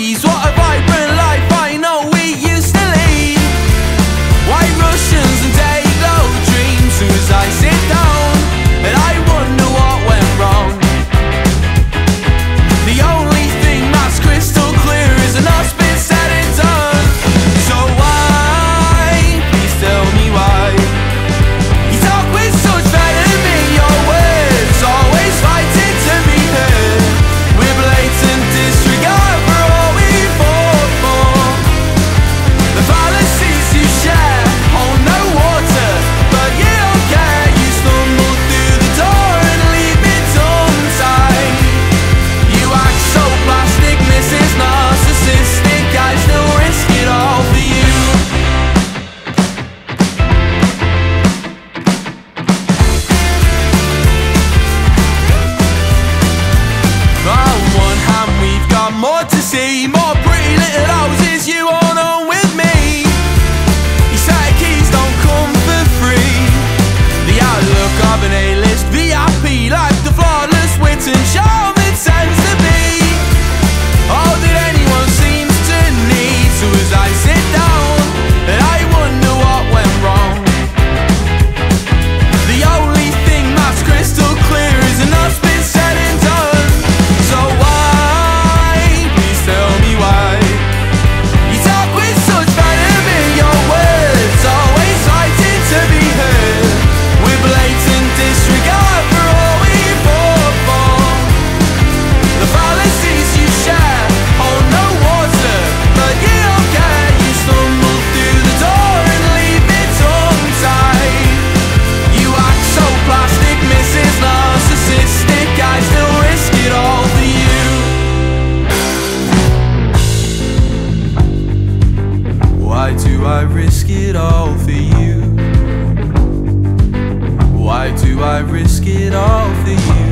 你说 more I risk it all for you? Why do I risk it all for you?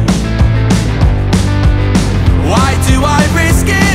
Why do I risk it?